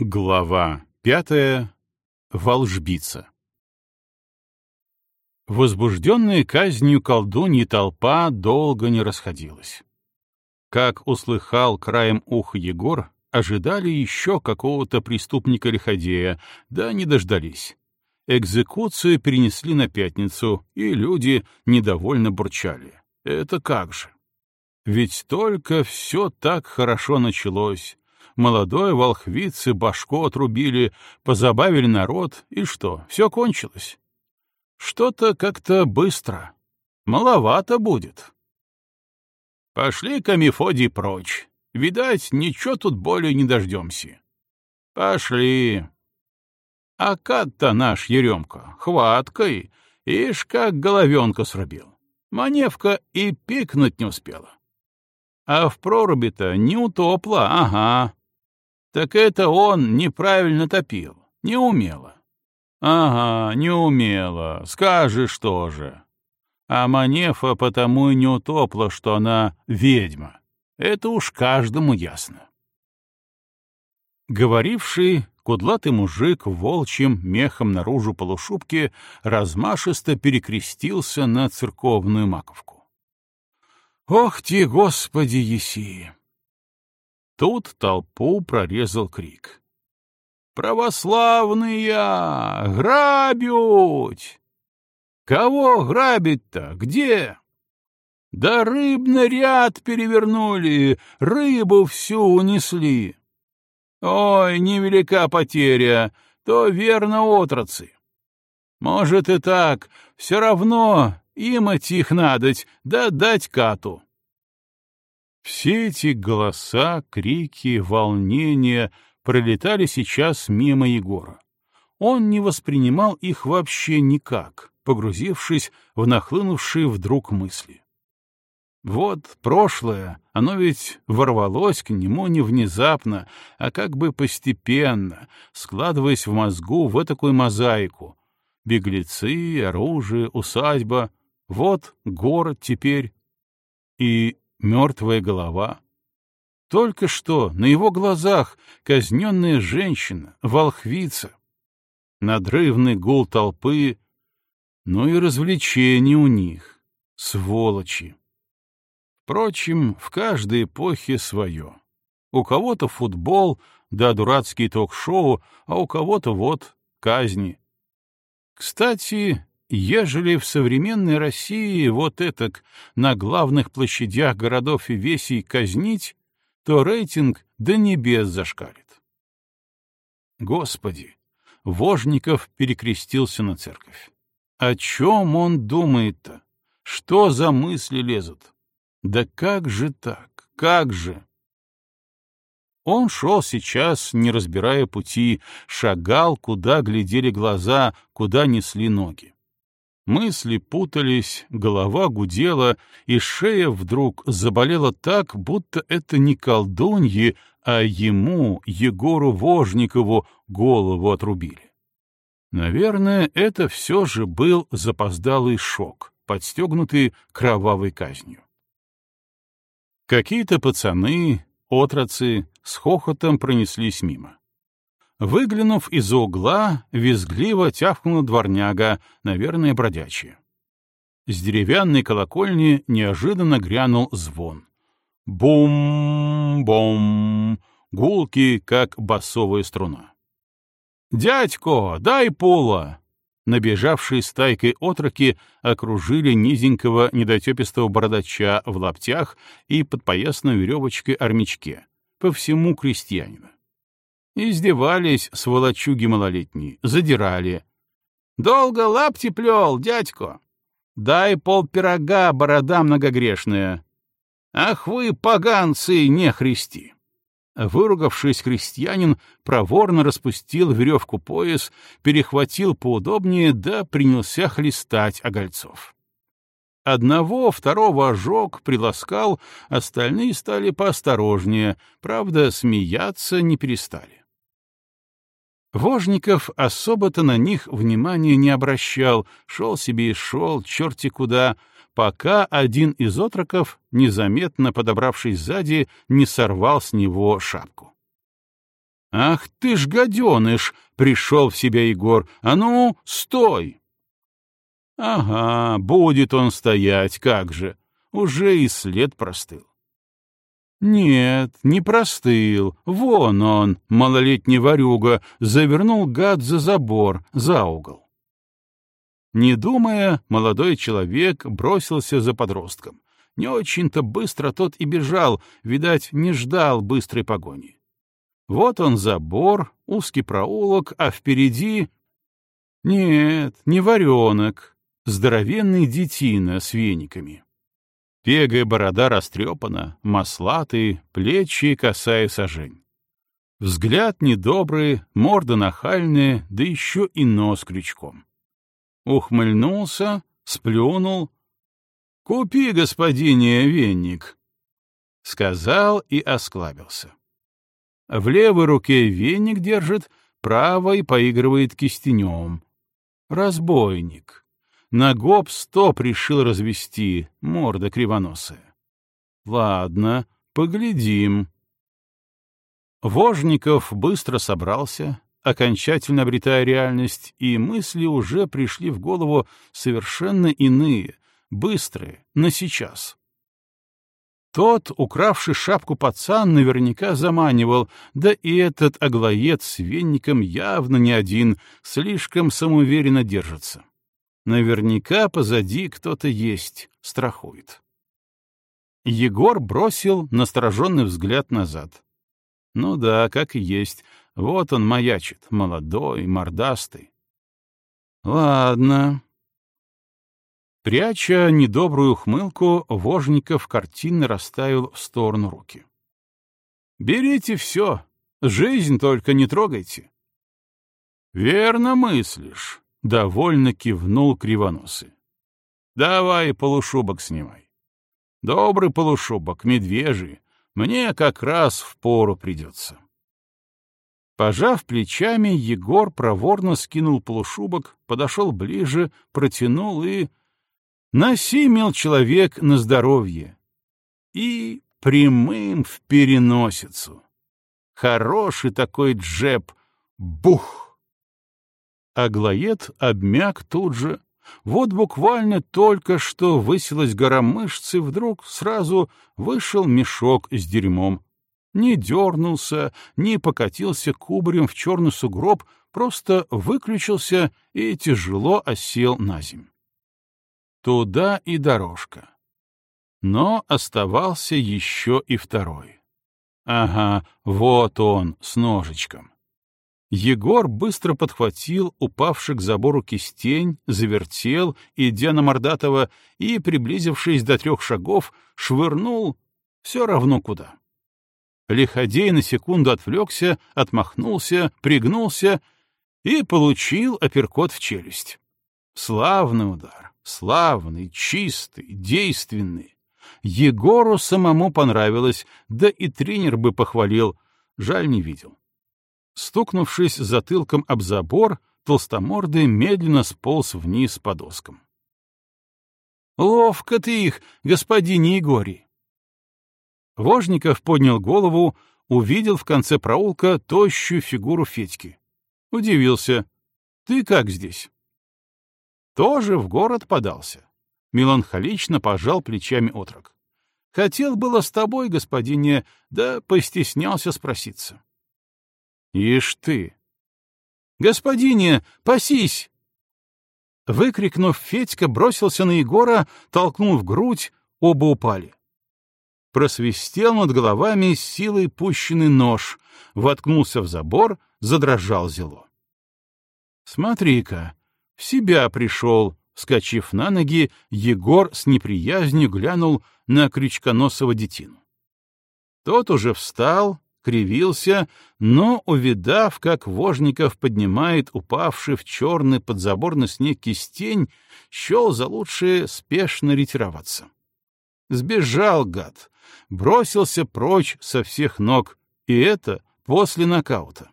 Глава пятая. Волжбица. Возбужденная казнью колдуньи толпа долго не расходилась. Как услыхал краем уха Егор, ожидали еще какого-то преступника-лиходея, да не дождались. Экзекуцию перенесли на пятницу, и люди недовольно бурчали. Это как же? Ведь только все так хорошо началось, молодой волхвицы башку отрубили, позабавили народ, и что, все кончилось? Что-то как-то быстро. Маловато будет. Пошли-ка, Мефодий, прочь. Видать, ничего тут более не дождемся. Пошли. А кат-то наш Еремка, хваткой, ишь, как головенка срубил. Маневка и пикнуть не успела. А в проруби-то не утопла, ага. Так это он неправильно топил, не умело. Ага, не умело, скажешь тоже. А Манефа потому и не утопла, что она ведьма. Это уж каждому ясно. Говоривший, кудлатый мужик в волчьем мехом наружу полушубке размашисто перекрестился на церковную маковку. «Ох ты, Господи, еси!» Тут толпу прорезал крик. «Православные! Грабють!» «Кого грабить-то? Где?» «Да рыбный ряд перевернули, рыбу всю унесли!» «Ой, невелика потеря, то верно отрацы!» «Может и так, все равно им их надоть, да дать кату!» Все эти голоса, крики, волнения пролетали сейчас мимо Егора. Он не воспринимал их вообще никак, погрузившись в нахлынувшие вдруг мысли. Вот прошлое, оно ведь ворвалось к нему не внезапно, а как бы постепенно, складываясь в мозгу в такую мозаику. Беглецы, оружие, усадьба — вот город теперь. И мертвая голова. Только что на его глазах казненная женщина, волхвица. Надрывный гул толпы, ну и развлечения у них, сволочи. Впрочем, в каждой эпохе свое. У кого-то футбол, да дурацкие ток-шоу, а у кого-то вот казни. Кстати, Ежели в современной России вот этак на главных площадях городов и весей казнить, то рейтинг до небес зашкалит. Господи! Вожников перекрестился на церковь. О чем он думает-то? Что за мысли лезут? Да как же так? Как же? Он шел сейчас, не разбирая пути, шагал, куда глядели глаза, куда несли ноги. Мысли путались, голова гудела, и шея вдруг заболела так, будто это не колдуньи, а ему, Егору Вожникову, голову отрубили. Наверное, это все же был запоздалый шок, подстегнутый кровавой казнью. Какие-то пацаны, отрацы, с хохотом пронеслись мимо. Выглянув из-за угла, визгливо тявкнула дворняга, наверное, бродячая. С деревянной колокольни неожиданно грянул звон. Бум-бум, гулки, как басовая струна. «Дядько, дай пола!» Набежавшие стайкой отроки окружили низенького недотепистого бородача в лаптях и подпоясной веревочкой армячке, по всему крестьянина. Издевались сволочуги малолетние, задирали. «Долго лапти плел, дядько! Дай пол пирога, борода многогрешная! Ах вы, поганцы, не христи!» Выругавшись, крестьянин проворно распустил веревку пояс, перехватил поудобнее, да принялся хлестать огольцов. Одного, второго ожог, приласкал, остальные стали поосторожнее, правда, смеяться не перестали. Вожников особо-то на них внимания не обращал, шел себе и шел, черти куда, пока один из отроков, незаметно подобравшись сзади, не сорвал с него шапку. «Ах ты ж гаденыш!» — пришел в себя Егор. «А ну, стой!» «Ага, будет он стоять, как же! Уже и след простыл». Нет, не простыл. Вон он, малолетний ворюга, завернул гад за забор, за угол. Не думая, молодой человек бросился за подростком. Не очень-то быстро тот и бежал, видать, не ждал быстрой погони. Вот он забор, узкий проулок, а впереди... Нет, не варенок, здоровенный детина с вениками. Пегая борода растрепана, маслатые, плечи косая сажень. Взгляд недобрый, морда нахальная, да еще и нос крючком. Ухмыльнулся, сплюнул. «Купи, господине, венник!» Сказал и осклабился. В левой руке веник держит, правой поигрывает кистенем. Разбойник. На гоп сто пришил развести, морда кривоносая. Ладно, поглядим. Вожников быстро собрался, окончательно обретая реальность, и мысли уже пришли в голову совершенно иные, быстрые, на сейчас. Тот, укравший шапку пацан, наверняка заманивал, да и этот аглоед с венником явно не один, слишком самоуверенно держится. Наверняка позади кто-то есть, страхует. Егор бросил настороженный взгляд назад. Ну да, как и есть. Вот он маячит, молодой, мордастый. Ладно, Пряча недобрую хмылку, Вожников картинно расставил в сторону руки. «Берите все, жизнь только не трогайте». «Верно мыслишь», — довольно кивнул Кривоносый. «Давай полушубок снимай. Добрый полушубок, медвежий, мне как раз в пору придется». Пожав плечами, Егор проворно скинул полушубок, подошел ближе, протянул и Насимел человек на здоровье. И прямым в переносицу. Хороший такой джеб. Бух! Аглоед обмяк тут же. Вот буквально только что высилась гора мышцы, вдруг сразу вышел мешок с дерьмом. Не дернулся, не покатился кубарем в черный сугроб, просто выключился и тяжело осел на землю. Туда и дорожка. Но оставался еще и второй. Ага, вот он, с ножичком. Егор быстро подхватил упавший к забору кистень, завертел, идя на Мордатова, и, приблизившись до трех шагов, швырнул все равно куда. Лиходей на секунду отвлекся, отмахнулся, пригнулся и получил апперкот в челюсть. Славный удар славный, чистый, действенный. Егору самому понравилось, да и тренер бы похвалил, жаль не видел. Стукнувшись затылком об забор, толстомордый медленно сполз вниз по доскам. «Ловко ты их, господин Егорий!» Вожников поднял голову, увидел в конце проулка тощую фигуру Федьки. Удивился. «Ты как здесь?» тоже в город подался. Меланхолично пожал плечами отрок. Хотел было с тобой, господине, да постеснялся спроситься. Ишь ты! Господине, пасись! Выкрикнув, Федька бросился на Егора, толкнул в грудь, оба упали. Просвистел над головами силой пущенный нож, воткнулся в забор, задрожал зело. «Смотри-ка, в себя пришел, вскочив на ноги, Егор с неприязнью глянул на крючконосого детину. Тот уже встал, кривился, но, увидав, как Вожников поднимает упавший в черный подзаборный снег кистень, счел за лучшее спешно ретироваться. Сбежал гад, бросился прочь со всех ног, и это после нокаута.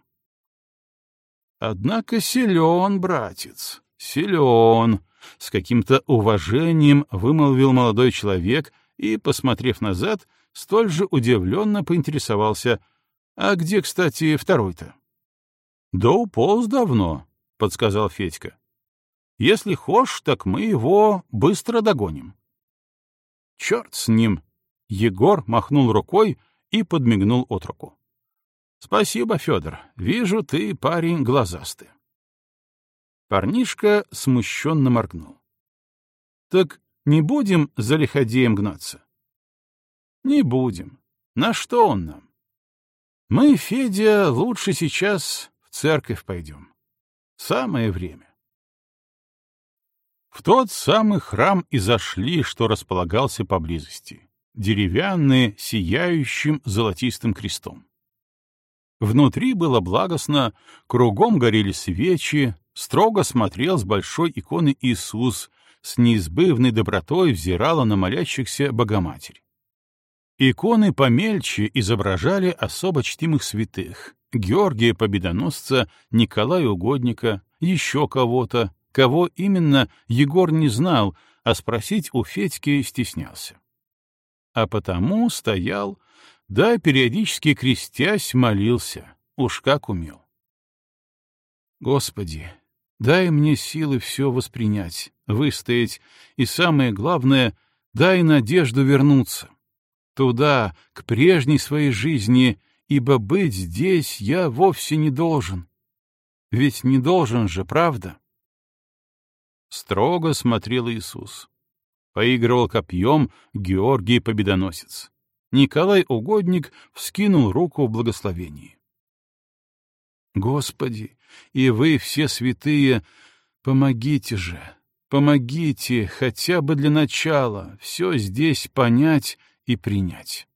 Однако силен, братец, Силен, с каким-то уважением вымолвил молодой человек и, посмотрев назад, столь же удивленно поинтересовался. А где, кстати, второй-то? Да уполз давно, — подсказал Федька. Если хошь, так мы его быстро догоним. Черт с ним! Егор махнул рукой и подмигнул от руку. Спасибо, Федор. Вижу, ты парень глазастый. Парнишка смущенно моргнул. Так не будем за лиходеем гнаться? Не будем. На что он нам? Мы, Федя, лучше сейчас в церковь пойдем. Самое время. В тот самый храм и зашли, что располагался поблизости, деревянный, сияющим золотистым крестом. Внутри было благостно, кругом горели свечи, строго смотрел с большой иконы Иисус, с неизбывной добротой взирала на молящихся Богоматерь. Иконы помельче изображали особо чтимых святых — Георгия Победоносца, Николая Угодника, еще кого-то, кого именно Егор не знал, а спросить у Федьки стеснялся. А потому стоял, да периодически крестясь молился, уж как умел. Господи, дай мне силы все воспринять, выстоять, и самое главное, дай надежду вернуться. Туда, к прежней своей жизни, ибо быть здесь я вовсе не должен. Ведь не должен же, правда? Строго смотрел Иисус. Поигрывал копьем Георгий Победоносец. Николай Угодник вскинул руку в благословении. «Господи, и вы все святые, помогите же, помогите хотя бы для начала все здесь понять и принять».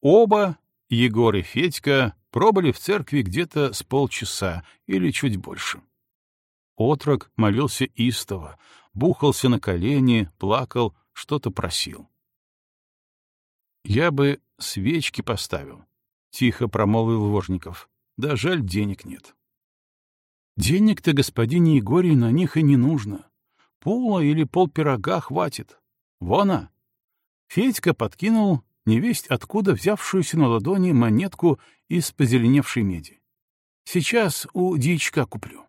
Оба, Егор и Федька, пробыли в церкви где-то с полчаса или чуть больше. Отрок молился истово, бухался на колени, плакал, что-то просил. «Я бы свечки поставил», — тихо промолвил Вожников. «Да жаль, денег нет». «Денег-то господине Егорий на них и не нужно. Пола или полпирога хватит. Вона!» Федька подкинул невесть откуда взявшуюся на ладони монетку из позеленевшей меди. «Сейчас у дьячка куплю».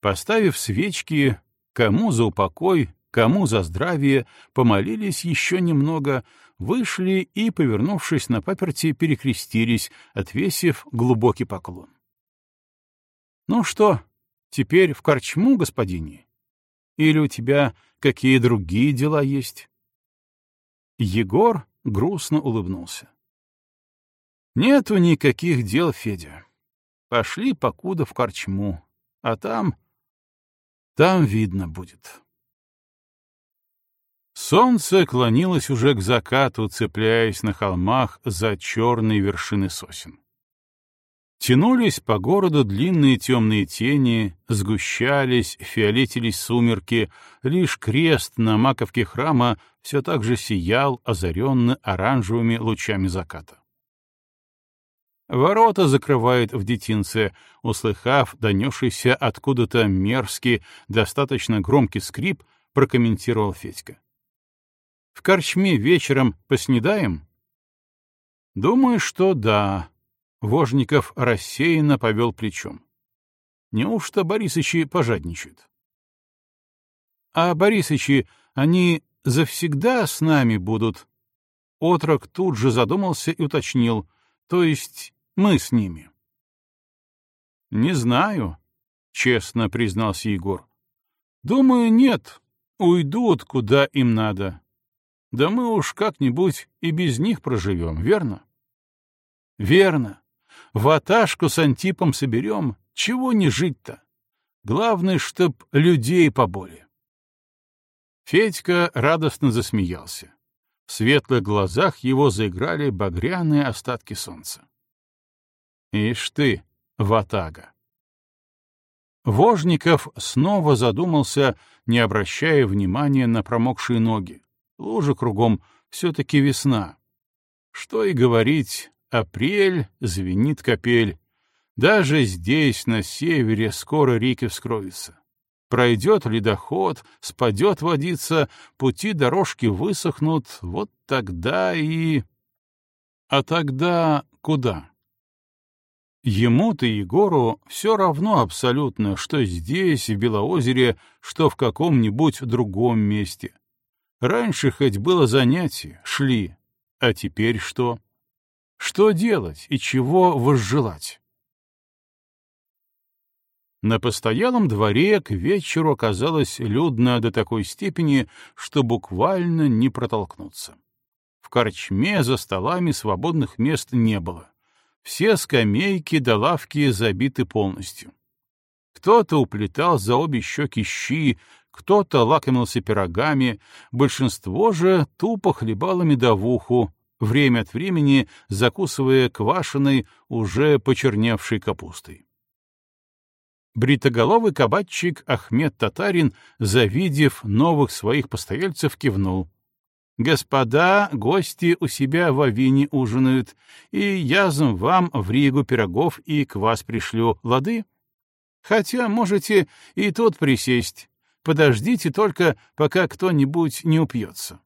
Поставив свечки, кому за упокой, кому за здравие, помолились еще немного, вышли и, повернувшись на паперти, перекрестились, отвесив глубокий поклон. «Ну что, теперь в корчму, господине? Или у тебя какие другие дела есть?» Егор грустно улыбнулся. «Нету никаких дел, Федя. Пошли покуда в корчму, а там... там видно будет». Солнце клонилось уже к закату, цепляясь на холмах за черные вершины сосен. Тянулись по городу длинные темные тени, сгущались, фиолетились сумерки, лишь крест на маковке храма все так же сиял, озаренно оранжевыми лучами заката. Ворота закрывает в детинце, услыхав донесшийся откуда-то мерзкий, достаточно громкий скрип, прокомментировал Федька. В корчме вечером поснедаем? Думаю, что да. Вожников рассеянно повел плечом. Неужто Борисычи пожадничают? А Борисычи, они завсегда с нами будут? Отрок тут же задумался и уточнил, то есть мы с ними. Не знаю, честно признался Егор. Думаю, нет, уйдут куда им надо. Да мы уж как-нибудь и без них проживем, верно? Верно. Ваташку с Антипом соберем, чего не жить-то? Главное, чтоб людей поболее. Федька радостно засмеялся. В светлых глазах его заиграли багряные остатки солнца. Ишь ты, ватага! Вожников снова задумался, не обращая внимания на промокшие ноги, Лужа кругом, все-таки весна. Что и говорить, апрель, звенит капель. Даже здесь, на севере, скоро реки вскроются. Пройдет ледоход, спадет водица, пути дорожки высохнут, вот тогда и... А тогда куда? Ему-то, Егору, все равно абсолютно, что здесь, в Белоозере, что в каком-нибудь другом месте. Раньше хоть было занятие, шли, а теперь что? Что делать и чего возжелать? На постоялом дворе к вечеру оказалось людно до такой степени, что буквально не протолкнуться. В корчме за столами свободных мест не было. Все скамейки до лавки забиты полностью. Кто-то уплетал за обе щеки щи, кто-то лакомился пирогами, большинство же тупо хлебало медовуху, время от времени закусывая квашеной, уже почерневшей капустой. Бритоголовый кабачик Ахмед Татарин, завидев новых своих постояльцев, кивнул. «Господа, гости у себя в Авине ужинают, и язм вам в Ригу пирогов и квас пришлю, лады? Хотя можете и тут присесть. Подождите только, пока кто-нибудь не упьется».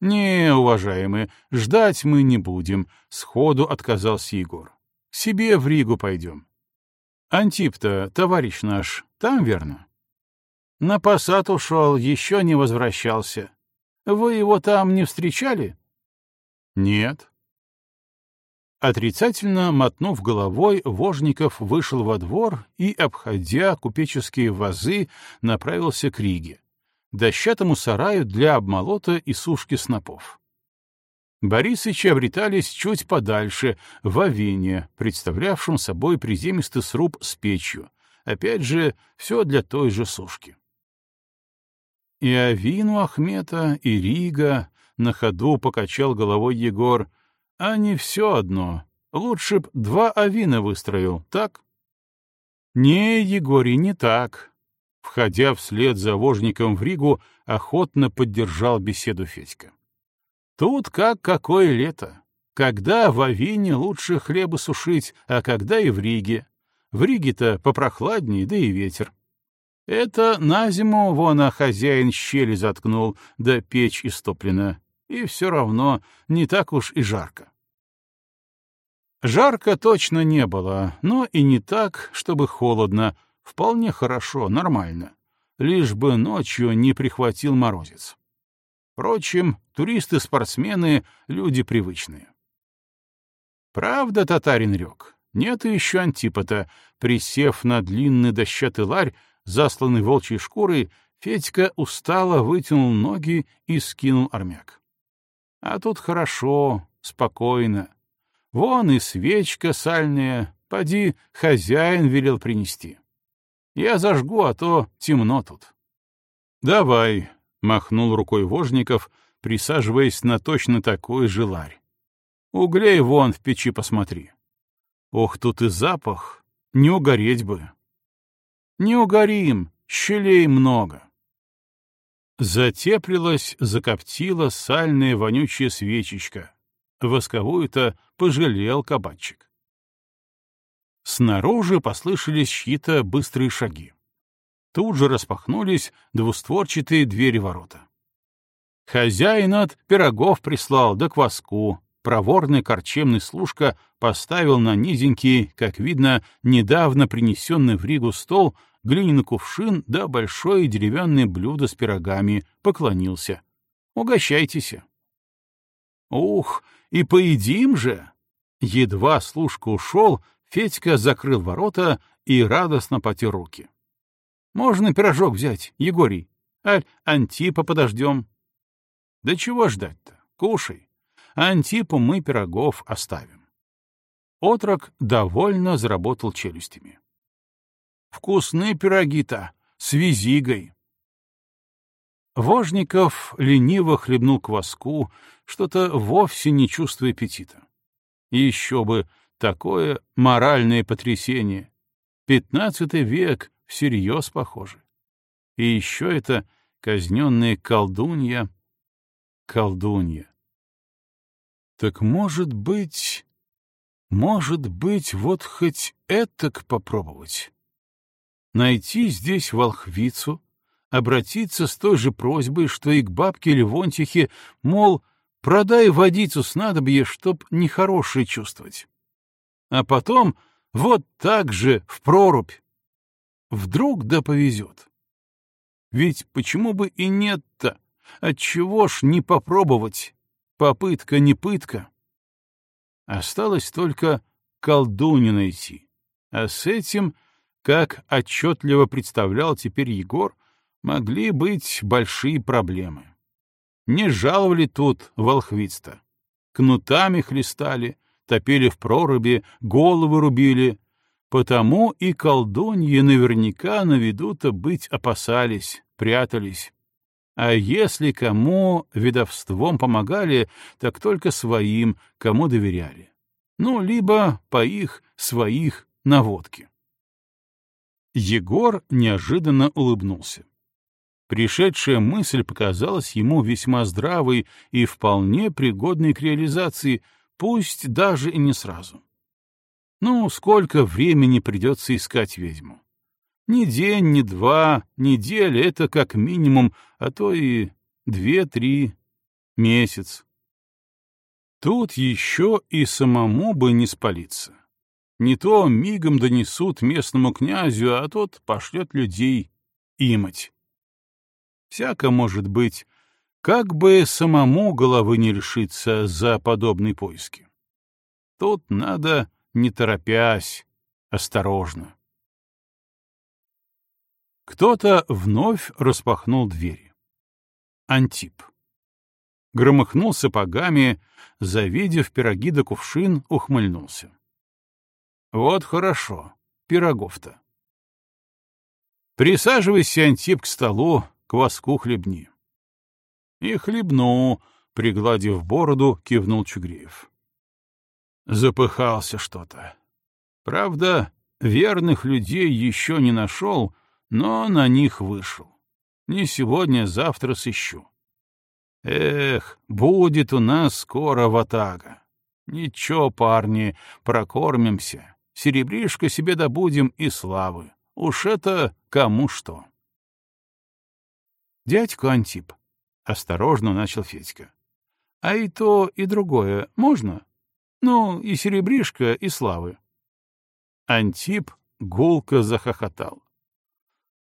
«Не, уважаемые, ждать мы не будем», — сходу отказался Егор. «К себе в Ригу пойдем». Антип-то, товарищ наш, там верно? На посад ушел, еще не возвращался. Вы его там не встречали? Нет. Отрицательно мотнув головой, Вожников вышел во двор и, обходя купеческие вазы, направился к Риге, дощатому сараю для обмолота и сушки снопов. Борисычи обретались чуть подальше, в Авине, представлявшем собой приземистый сруб с печью. Опять же, все для той же сушки. И Авину Ахмета, и Рига, на ходу покачал головой Егор, а не все одно. Лучше б два Авина выстроил, так? Не, Егорий, не так. Входя вслед за вожником в Ригу, охотно поддержал беседу Федька. Тут как какое лето. Когда в Авине лучше хлеба сушить, а когда и в Риге. В Риге-то попрохладнее, да и ветер. Это на зиму вон а хозяин щели заткнул, да печь истоплена. И все равно не так уж и жарко. Жарко точно не было, но и не так, чтобы холодно. Вполне хорошо, нормально. Лишь бы ночью не прихватил морозец. Впрочем, туристы-спортсмены — люди привычные. Правда, татарин рек, нет еще антипота. Присев на длинный дощатый ларь, засланный волчьей шкурой, Федька устало вытянул ноги и скинул армяк. А тут хорошо, спокойно. Вон и свечка сальная, поди, хозяин велел принести. Я зажгу, а то темно тут. — Давай, — махнул рукой Вожников, присаживаясь на точно такой же ларь. «Углей вон в печи посмотри. Ох, тут и запах, не угореть бы». «Не угорим, щелей много». Затеплилась, закоптила сальная вонючая свечечка. Восковую-то пожалел кабачик. Снаружи послышались чьи-то быстрые шаги. Тут же распахнулись двустворчатые двери ворота. Хозяин от пирогов прислал, да кваску. Проворный корчемный служка поставил на низенький, как видно, недавно принесенный в Ригу стол глиняный кувшин да большое деревянное блюдо с пирогами, поклонился. «Угощайтесь». «Ух, и поедим же!» Едва служка ушел, Федька закрыл ворота и радостно потер руки. Можно пирожок взять, Егорий. Аль Антипа подождем. Да чего ждать-то? Кушай. Антипу мы пирогов оставим. Отрок довольно заработал челюстями. Вкусные пироги-то, с визигой. Вожников лениво хлебнул кваску, что-то вовсе не чувствуя аппетита. Еще бы такое моральное потрясение. Пятнадцатый век, всерьез похоже. И еще это казненная колдунья. Колдунья. Так может быть... Может быть, вот хоть этак попробовать? Найти здесь волхвицу, обратиться с той же просьбой, что и к бабке Левонтихе, мол, Продай водицу снадобье, чтоб нехорошее чувствовать. А потом вот так же в прорубь. Вдруг да повезет. Ведь почему бы и нет-то? Отчего ж не попробовать? Попытка не пытка. Осталось только колдунью найти. А с этим, как отчетливо представлял теперь Егор, могли быть большие проблемы. Не жаловали тут волхвиц-то. Кнутами хлестали, топили в проруби, головы рубили. Потому и колдуньи наверняка на виду-то быть опасались, прятались. А если кому ведовством помогали, так только своим, кому доверяли. Ну, либо по их, своих, наводке. Егор неожиданно улыбнулся. Пришедшая мысль показалась ему весьма здравой и вполне пригодной к реализации, пусть даже и не сразу. Ну, сколько времени придется искать ведьму? Ни день, ни два, неделя — это как минимум, а то и две-три, месяц. Тут еще и самому бы не спалиться. Не то мигом донесут местному князю, а тот пошлет людей имать. Всяко может быть, как бы самому головы не решиться за подобные поиски. Тут надо, не торопясь, осторожно. Кто-то вновь распахнул двери. Антип. Громыхнул сапогами, завидев пироги да кувшин, ухмыльнулся. Вот хорошо, пирогов-то. Присаживайся, Антип, к столу, кваску хлебни. И хлебну, пригладив бороду, кивнул Чугреев. Запыхался что-то. Правда, верных людей еще не нашел, но на них вышел. Не сегодня, завтра сыщу. Эх, будет у нас скоро ватага. Ничего, парни, прокормимся. Серебришко себе добудем и славы. Уж это кому что. «Дядька Антип», — осторожно начал Федька. «А и то, и другое можно? Ну, и серебришко, и славы». Антип гулко захохотал.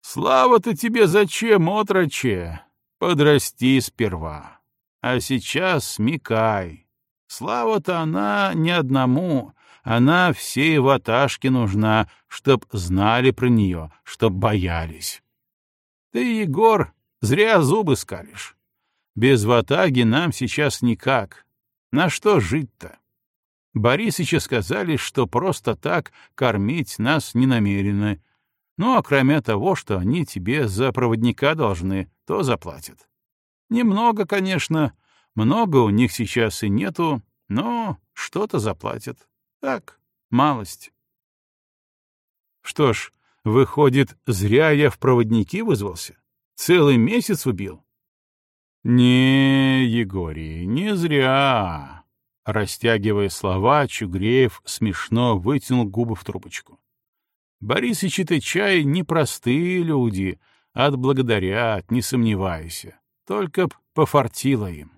«Слава-то тебе зачем, отроче? Подрасти сперва. А сейчас смекай. Слава-то она не одному, она всей ваташке нужна, чтоб знали про нее, чтоб боялись. Ты, Егор, Зря зубы скалишь. Без ватаги нам сейчас никак. На что жить-то? Борисыча сказали, что просто так кормить нас не намерены. Ну, а кроме того, что они тебе за проводника должны, то заплатят. Немного, конечно, много у них сейчас и нету, но что-то заплатят. Так, малость. Что ж, выходит, зря я в проводники вызвался? Целый месяц убил? Не, Егорий, не зря. Растягивая слова, Чугреев смешно вытянул губы в трубочку. Борисыч и чай непростые люди, отблагодарят, не сомневайся. Только б пофартило им.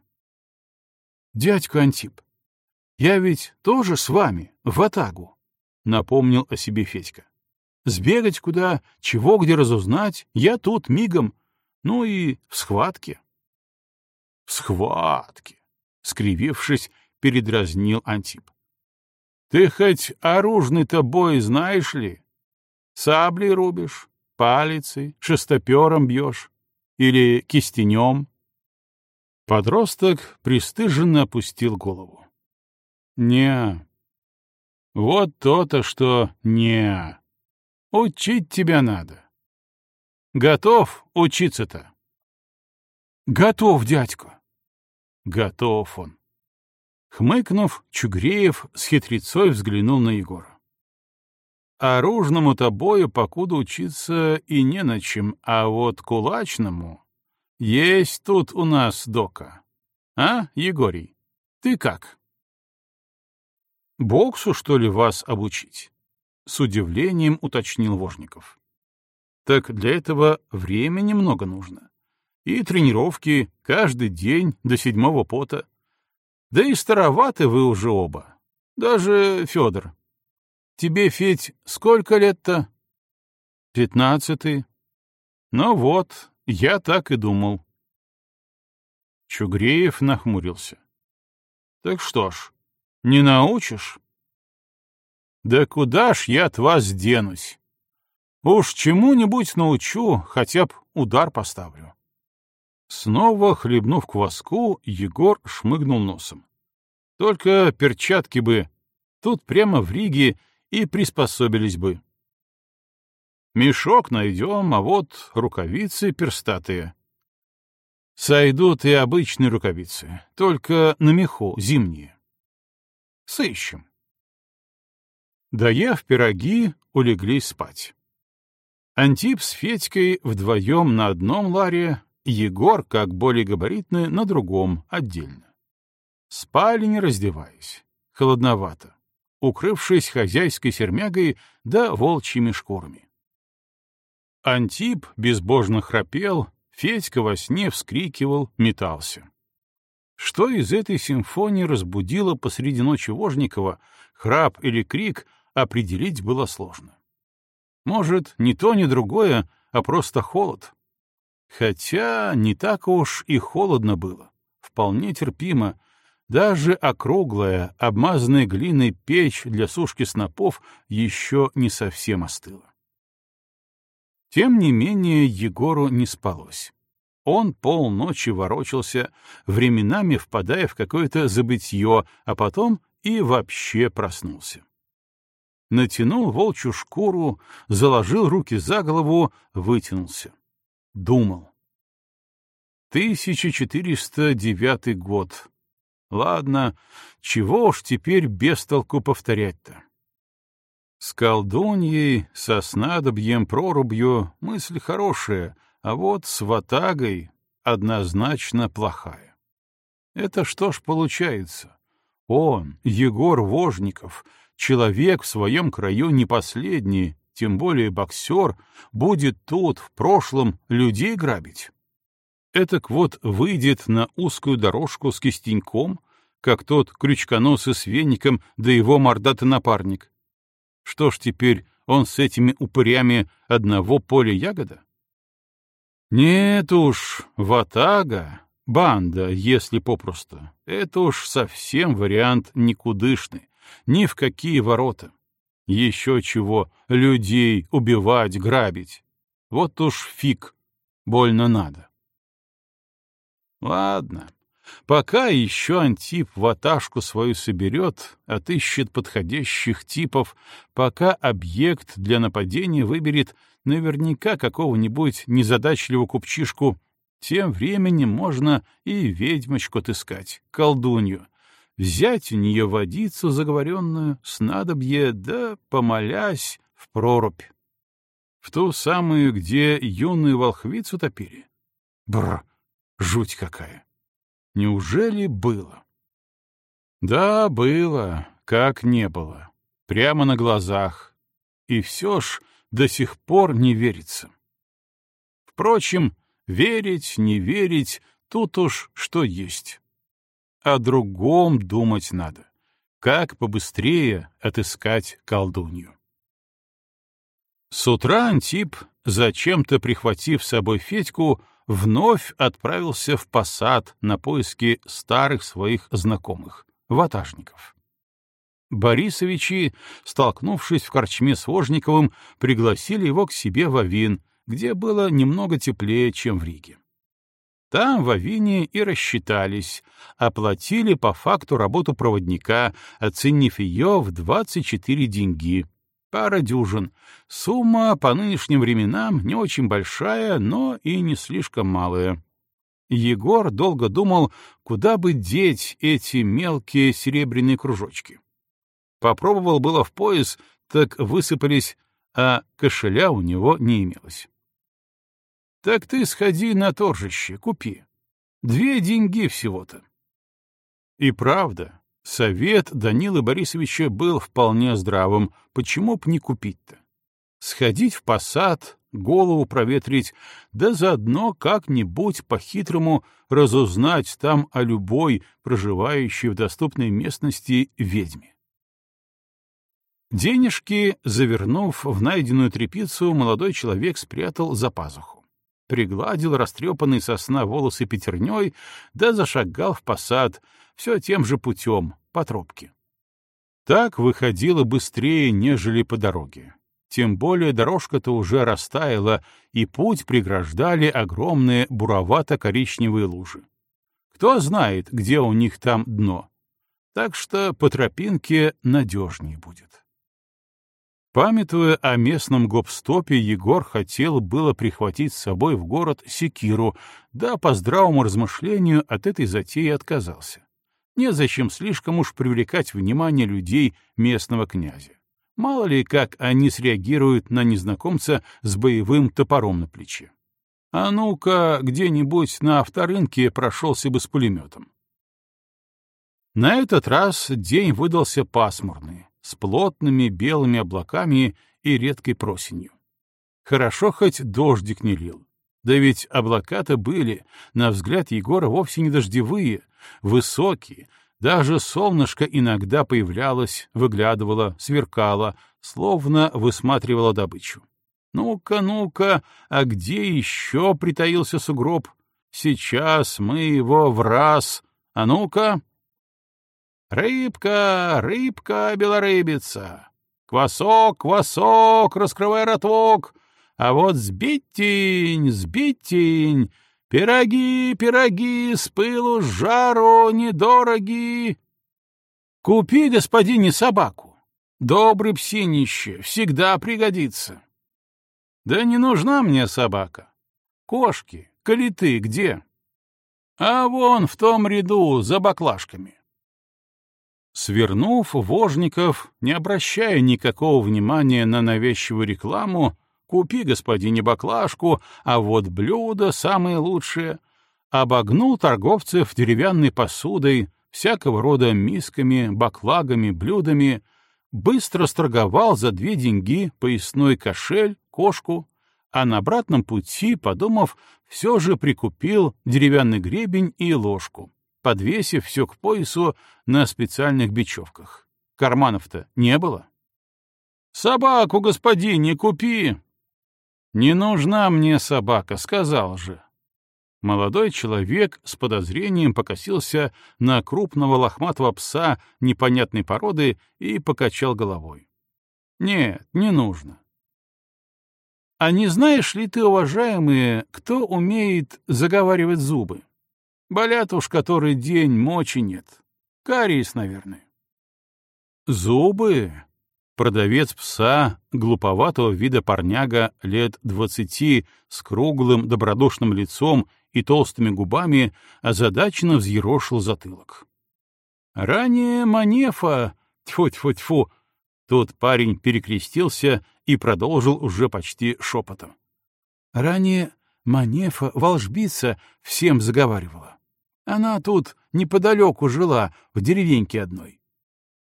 Дядька Антип, я ведь тоже с вами, в Атагу, — напомнил о себе Федька. Сбегать куда, чего где разузнать, я тут мигом, ну и в схватке. — В схватке! — скривившись, передразнил Антип. — Ты хоть оружный-то бой знаешь ли? Саблей рубишь, палицей, шестопером бьешь или кистенем? Подросток пристыженно опустил голову. — Не. Вот то-то, что не. Учить тебя надо. Готов учиться-то? Готов, дядька. Готов он. Хмыкнув, Чугреев с хитрецой взглянул на Егора. Оружному-то бою покуда учиться и не на чем, а вот кулачному есть тут у нас дока. А, Егорий, ты как? Боксу, что ли, вас обучить? С удивлением уточнил Вожников. Так для этого времени много нужно. И тренировки каждый день до седьмого пота. Да и староваты вы уже оба. Даже Федор. Тебе, Федь, сколько лет-то? Пятнадцатый. Ну вот, я так и думал. Чугреев нахмурился. Так что ж, не научишь? Да куда ж я от вас денусь? Уж чему-нибудь научу, хотя б удар поставлю. Снова хлебнув кваску, Егор шмыгнул носом. Только перчатки бы тут прямо в Риге и приспособились бы. Мешок найдем, а вот рукавицы перстатые. Сойдут и обычные рукавицы, только на меху, зимние. Сыщем. Доев пироги, улеглись спать. Антип с Федькой вдвоем на одном ларе, Егор, как более габаритный, на другом, отдельно. Спали, не раздеваясь. Холодновато, укрывшись хозяйской сермягой да волчьими шкурами. Антип безбожно храпел, Федька во сне вскрикивал, метался. Что из этой симфонии разбудило посреди ночи Вожникова, храп или крик, определить было сложно. Может, не то, ни другое, а просто холод. Хотя не так уж и холодно было, вполне терпимо. Даже округлая, обмазанная глиной печь для сушки снопов еще не совсем остыла. Тем не менее Егору не спалось. Он полночи ворочался, временами впадая в какое-то забытье, а потом и вообще проснулся. Натянул волчью шкуру, заложил руки за голову, вытянулся. Думал. 1409 год. Ладно, чего уж теперь без толку повторять-то? С колдуньей, со снадобьем, прорубью мысль хорошая, а вот с ватагой однозначно плохая. Это что ж получается? Он, Егор Вожников, человек в своем краю не последний, тем более боксер, будет тут, в прошлом, людей грабить? Этак вот выйдет на узкую дорожку с кистеньком, как тот крючконосый с веником, да его мордатый напарник, что ж теперь, он с этими упырями одного поля ягода? Нет уж, ватага, банда, если попросту, это уж совсем вариант никудышный, ни в какие ворота. Еще чего, людей убивать, грабить. Вот уж фиг, больно надо. Ладно, Пока еще Антип ваташку свою соберет, отыщет подходящих типов, пока объект для нападения выберет наверняка какого-нибудь незадачливого купчишку, тем временем можно и ведьмочку отыскать, колдунью, взять у нее водицу заговоренную, снадобье, да, помолясь, в прорубь. В ту самую, где юную волхвицу топили. Бр, жуть какая! Неужели было? Да, было, как не было. Прямо на глазах. И все ж до сих пор не верится. Впрочем, верить, не верить, тут уж что есть. О другом думать надо. Как побыстрее отыскать колдунью. С утра Антип, зачем-то прихватив с собой Федьку, вновь отправился в посад на поиски старых своих знакомых, ватажников. Борисовичи, столкнувшись в корчме с Вожниковым, пригласили его к себе в Авин, где было немного теплее, чем в Риге. Там в Авине и рассчитались, оплатили по факту работу проводника, оценив ее в 24 деньги — Пара дюжин. Сумма по нынешним временам не очень большая, но и не слишком малая. Егор долго думал, куда бы деть эти мелкие серебряные кружочки. Попробовал было в пояс, так высыпались, а кошеля у него не имелось. «Так ты сходи на торжище, купи. Две деньги всего-то». И правда, Совет Данилы Борисовича был вполне здравым, почему б не купить-то? Сходить в посад, голову проветрить, да заодно как-нибудь по-хитрому разузнать там о любой, проживающей в доступной местности, ведьме. Денежки, завернув в найденную тряпицу, молодой человек спрятал за пазуху. Пригладил растрепанный сосна волосы пятерней, да зашагал в посад, все тем же путем, по тропке. Так выходило быстрее, нежели по дороге. Тем более дорожка-то уже растаяла, и путь преграждали огромные буровато-коричневые лужи. Кто знает, где у них там дно. Так что по тропинке надежнее будет. Памятуя о местном гоп-стопе, Егор хотел было прихватить с собой в город секиру, да по здравому размышлению от этой затеи отказался. Незачем слишком уж привлекать внимание людей местного князя. Мало ли, как они среагируют на незнакомца с боевым топором на плече. А ну-ка, где-нибудь на авторынке прошелся бы с пулеметом. На этот раз день выдался пасмурный, с плотными белыми облаками и редкой просенью. Хорошо хоть дождик не лил. Да ведь облака-то были, на взгляд Егора, вовсе не дождевые, высокие, даже солнышко иногда появлялось, выглядывало, сверкало, словно высматривало добычу. Ну-ка, ну-ка, а где еще притаился сугроб? Сейчас мы его в раз. А ну-ка. Рыбка, рыбка, белорыбица. Квасок, квасок, раскрывай ротвок. А вот сбитень, сбитень, пироги, пироги, с пылу, с жару, недороги. Купи, господине, собаку. Добрый псинище, всегда пригодится. Да не нужна мне собака. Кошки, коли ты где? А вон в том ряду за баклажками. Свернув, Вожников, не обращая никакого внимания на навязчивую рекламу, Купи, господине, баклажку, а вот блюдо самое лучшее. Обогнул торговцев деревянной посудой, всякого рода мисками, баклагами, блюдами, быстро сторговал за две деньги поясной кошель, кошку, а на обратном пути, подумав, все же прикупил деревянный гребень и ложку, подвесив все к поясу на специальных бечевках. Карманов-то не было. «Собаку, господине, купи!» «Не нужна мне собака», — сказал же. Молодой человек с подозрением покосился на крупного лохматого пса непонятной породы и покачал головой. «Нет, не нужно». «А не знаешь ли ты, уважаемые, кто умеет заговаривать зубы? Болят уж который день, мочи нет. Кариес, наверное». «Зубы?» Продавец пса, глуповатого вида парняга лет двадцати, с круглым добродушным лицом и толстыми губами, озадаченно взъерошил затылок. «Ранее Манефа...» Тьфу-тьфу-тьфу! Тут парень перекрестился и продолжил уже почти шепотом. «Ранее Манефа, волжбица, всем заговаривала. Она тут неподалеку жила, в деревеньке одной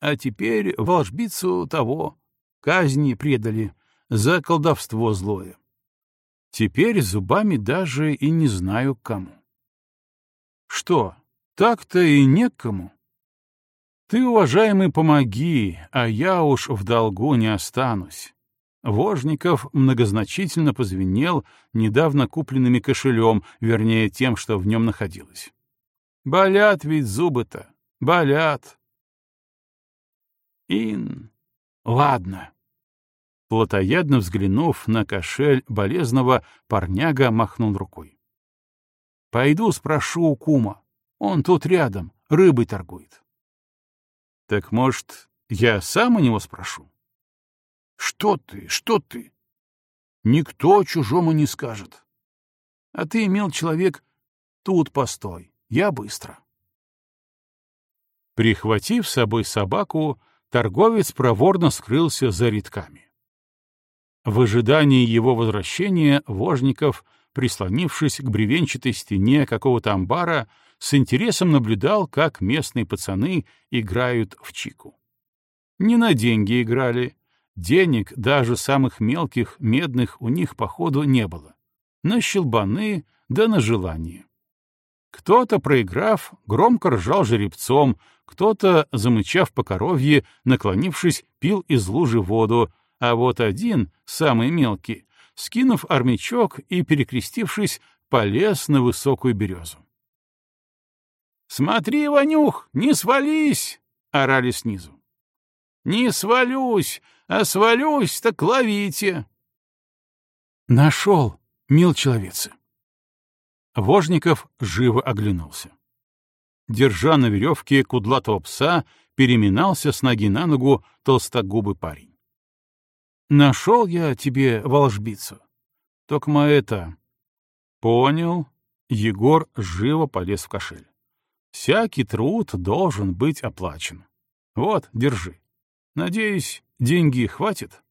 а теперь волшбицу того казни предали за колдовство злое. Теперь зубами даже и не знаю кому. Что, так-то и некому? Ты, уважаемый, помоги, а я уж в долгу не останусь. Вожников многозначительно позвенел недавно купленными кошелем, вернее, тем, что в нем находилось. Болят ведь зубы-то, болят. Ин. Ладно. Плотоядно взглянув на кошель болезного, парняга махнул рукой. Пойду спрошу у кума. Он тут рядом, рыбой торгует. Так, может, я сам у него спрошу? Что ты, что ты? Никто чужому не скажет. А ты, мил человек, тут постой, я быстро. Прихватив с собой собаку, торговец проворно скрылся за редками. В ожидании его возвращения Вожников, прислонившись к бревенчатой стене какого-то амбара, с интересом наблюдал, как местные пацаны играют в чику. Не на деньги играли, Денег, даже самых мелких, медных, у них, походу, не было. На щелбаны да на желание. Кто-то, проиграв, громко ржал жеребцом, кто-то, замычав по коровье, наклонившись, пил из лужи воду, а вот один, самый мелкий, скинув армячок и перекрестившись, полез на высокую березу. «Смотри, Ванюх, не свались!» — орали снизу. «Не свалюсь, а свалюсь, так ловите!» «Нашел, мил человеце!» Вожников живо оглянулся. Держа на веревке кудлатого пса, переминался с ноги на ногу толстогубый парень. «Нашел я тебе волжбицу. Токма это...» «Понял». Егор живо полез в кошель. «Всякий труд должен быть оплачен. Вот, держи. Надеюсь, деньги хватит?»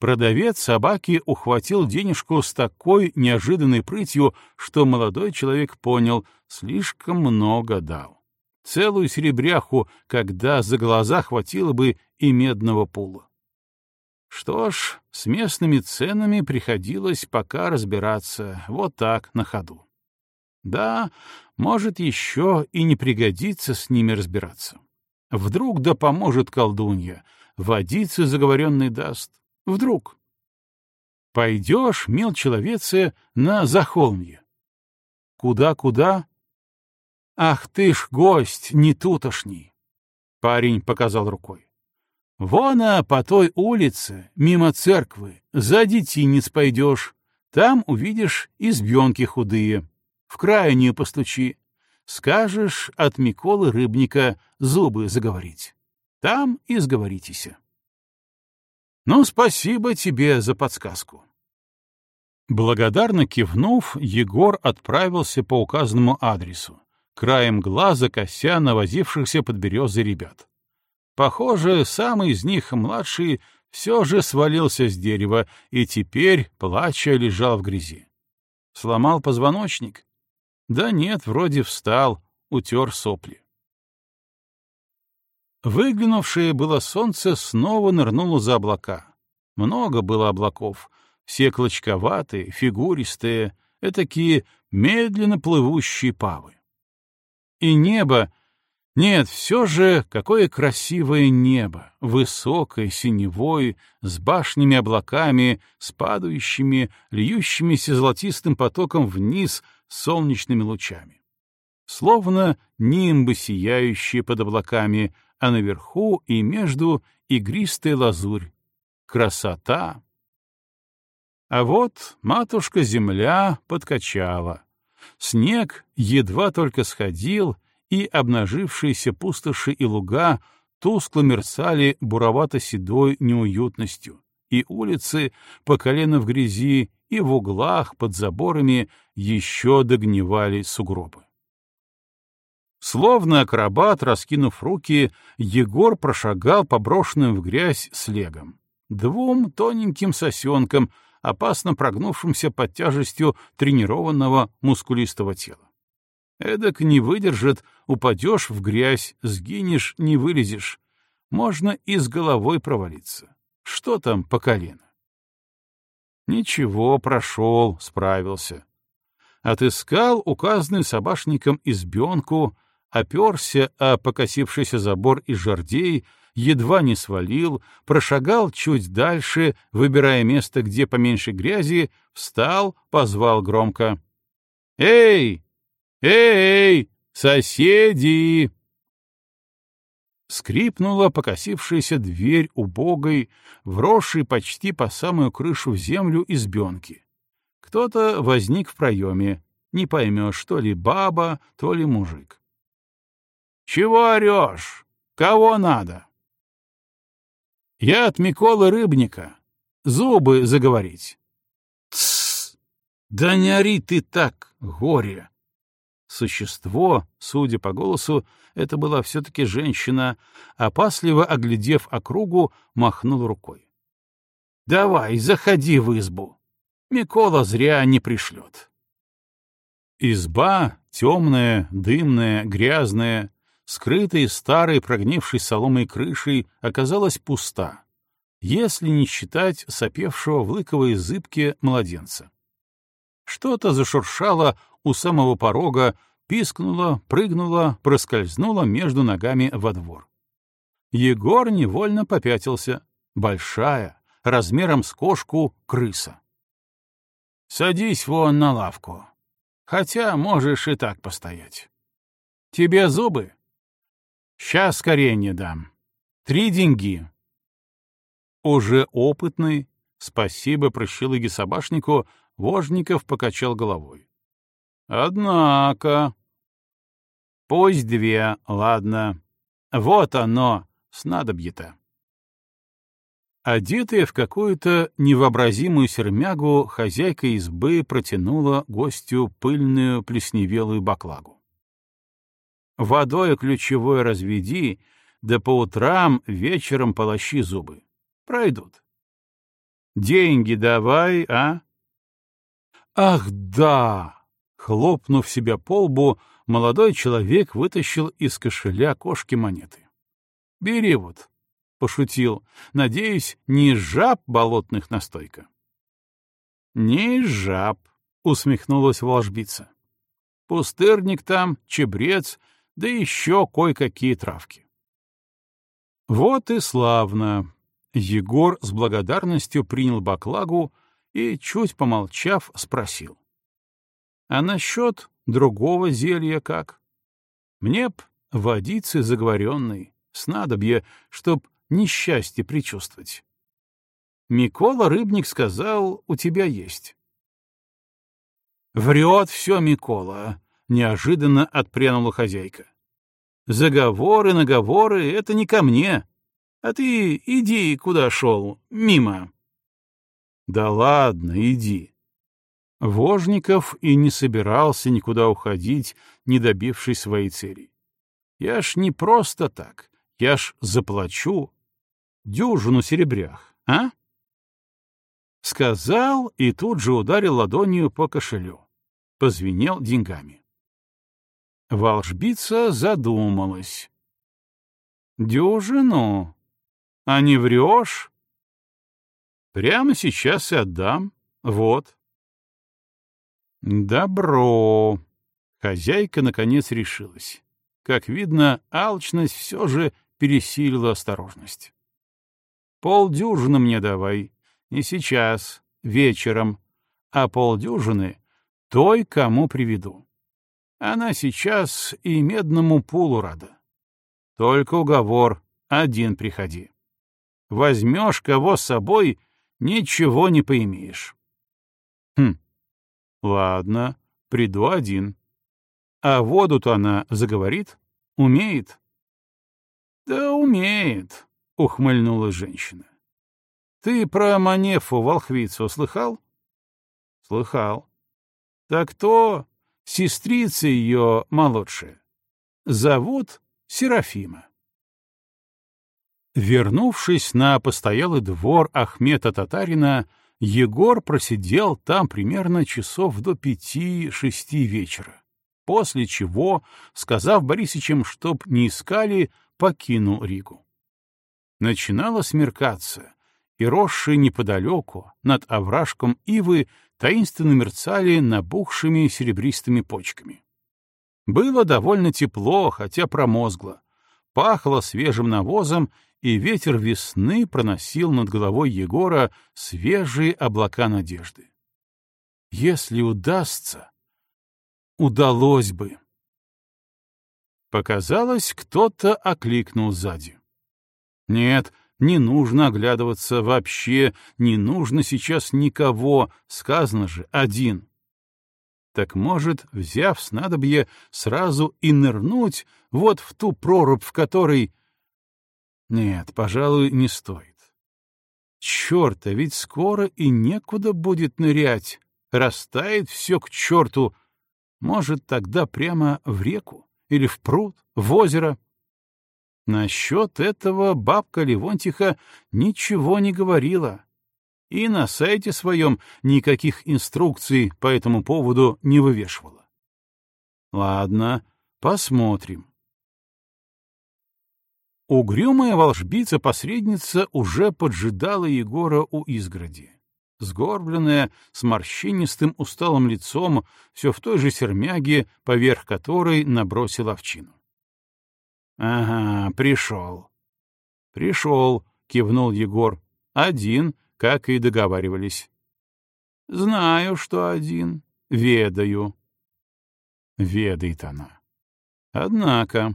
Продавец собаки ухватил денежку с такой неожиданной прытью, что молодой человек понял, слишком много дал. Целую серебряху, когда за глаза хватило бы и медного пула. Что ж, с местными ценами приходилось пока разбираться, вот так, на ходу. Да, может, еще и не пригодится с ними разбираться. Вдруг да поможет колдунья, водицы заговоренный даст, Вдруг. Пойдешь, мил человеце, на захолмье. Куда-куда? Ах ты ж гость, не тутошний. Парень показал рукой. Вон, а по той улице, мимо церквы, за детинец пойдешь. Там увидишь избенки худые. В крайнюю постучи. Скажешь от Миколы Рыбника зубы заговорить. Там и сговоритесь. Ну, спасибо тебе за подсказку. Благодарно кивнув, Егор отправился по указанному адресу, краем глаза кося навозившихся под березой ребят. Похоже, самый из них, младший, все же свалился с дерева и теперь, плача, лежал в грязи. Сломал позвоночник? Да нет, вроде встал, утер сопли. Выглянувшее было солнце снова нырнуло за облака. Много было облаков, все клочковатые, фигуристые, этакие медленно плывущие павы. И небо... Нет, все же, какое красивое небо, высокое, синевое, с башнями облаками, с падающими, льющимися золотистым потоком вниз солнечными лучами. Словно нимбы, сияющие под облаками, а наверху и между игристая лазурь. Красота! А вот матушка-земля подкачала. Снег едва только сходил, и обнажившиеся пустоши и луга тускло мерцали буровато-седой неуютностью, и улицы по колено в грязи, и в углах под заборами еще догнивали сугробы. Словно акробат, раскинув руки, Егор прошагал по брошенным в грязь слегом. Двум тоненьким сосенкам, опасно прогнувшимся под тяжестью тренированного мускулистого тела. Эдак не выдержит, упадешь в грязь, сгинешь, не вылезешь. Можно и с головой провалиться. Что там по колено? Ничего, прошел, справился. Отыскал указанную собашником избенку, оперся о покосившийся забор из жердей, едва не свалил, прошагал чуть дальше, выбирая место, где поменьше грязи, встал, позвал громко. «Эй! Эй! Соседи!» Скрипнула покосившаяся дверь убогой, вросшей почти по самую крышу в землю избенки. Кто-то возник в проеме, не поймешь, то ли баба, то ли мужик. Чего орешь? Кого надо? Я от Миколы Рыбника. Зубы заговорить. Тссс! Да не ори ты так, горе! Существо, судя по голосу, это была все-таки женщина, опасливо оглядев округу, махнул рукой. «Давай, заходи в избу. Микола зря не пришлет». Изба, темная, дымная, грязная, скрытой старой прогнившей соломой крышей, оказалась пуста, если не считать сопевшего в лыковой зыбке младенца. Что-то зашуршало у самого порога, пискнуло, прыгнуло, проскользнуло между ногами во двор. Егор невольно попятился. Большая, размером с кошку, крыса. «Садись вон на лавку. Хотя можешь и так постоять. Тебе зубы? Сейчас скорее не дам. Три деньги». Уже опытный, спасибо прощилыге собашнику, Вожников покачал головой. «Однако...» «Пусть две, ладно. Вот оно, снадобье-то». Одетая в какую-то невообразимую сермягу, хозяйка избы протянула гостю пыльную плесневелую баклагу. «Водой ключевой разведи, да по утрам вечером полощи зубы. Пройдут. Деньги давай, а?» «Ах, да!» Хлопнув себя по лбу, молодой человек вытащил из кошеля кошки монеты. «Бери вот, пошутил. Надеюсь, не жаб болотных настойка. Не жаб, усмехнулась волжбица. Пустырник там, чебрец, да еще кое-какие травки. Вот и славно. Егор с благодарностью принял баклагу и, чуть помолчав, спросил. А насчет другого зелья как? Мне б водицы заговоренной, снадобье, чтоб несчастье предчувствовать. Микола Рыбник сказал, у тебя есть. Врет все Микола, неожиданно отпрянула хозяйка. Заговоры, наговоры — это не ко мне. А ты иди, куда шел, мимо. Да ладно, иди. Вожников и не собирался никуда уходить, не добившись своей цели. Я ж не просто так, я ж заплачу, дюжину серебрях, а? Сказал и тут же ударил ладонью по кошелю. Позвенел деньгами. Волжбица задумалась. «Дюжину? А не врешь?» «Прямо сейчас и отдам. Вот». «Добро». Хозяйка, наконец, решилась. Как видно, алчность все же пересилила осторожность. Полдюжины мне давай. Не сейчас, вечером. А полдюжины — той, кому приведу. Она сейчас и медному пулу рада. Только уговор, один приходи. Возьмешь кого с собой, ничего не поимеешь. Хм, ладно, приду один. А воду-то она заговорит? Умеет? Да умеет, ухмыльнулась женщина. Ты про Манефу волхвицу слыхал? Слыхал. Так то сестрица ее молодшая. Зовут Серафима. Вернувшись на постоялый двор Ахмета Татарина, Егор просидел там примерно часов до пяти-шести вечера, после чего, сказав Борисичам, чтоб не искали, покинул Ригу. Начинало смеркаться, и росшие неподалеку, над овражком ивы, таинственно мерцали набухшими серебристыми почками. Было довольно тепло, хотя промозгло. Пахло свежим навозом, и ветер весны проносил над головой Егора свежие облака надежды. Если удастся, удалось бы. Показалось, кто-то окликнул сзади. Нет, не нужно оглядываться вообще, не нужно сейчас никого, сказано же, один. Так может, взяв снадобье, сразу и нырнуть вот в ту прорубь, в которой... Нет, пожалуй, не стоит. Черт, а ведь скоро и некуда будет нырять. Растает все к черту. Может, тогда прямо в реку или в пруд, в озеро — Насчет этого бабка Левонтиха ничего не говорила. И на сайте своем никаких инструкций по этому поводу не вывешивала. Ладно, посмотрим. Угрюмая волшбица-посредница уже поджидала Егора у изгороди. Сгорбленная, с морщинистым усталым лицом, все в той же сермяге, поверх которой набросил овчину. — Ага, пришел. — Пришел, — кивнул Егор. — Один, как и договаривались. — Знаю, что один. Ведаю. Ведает она. Однако...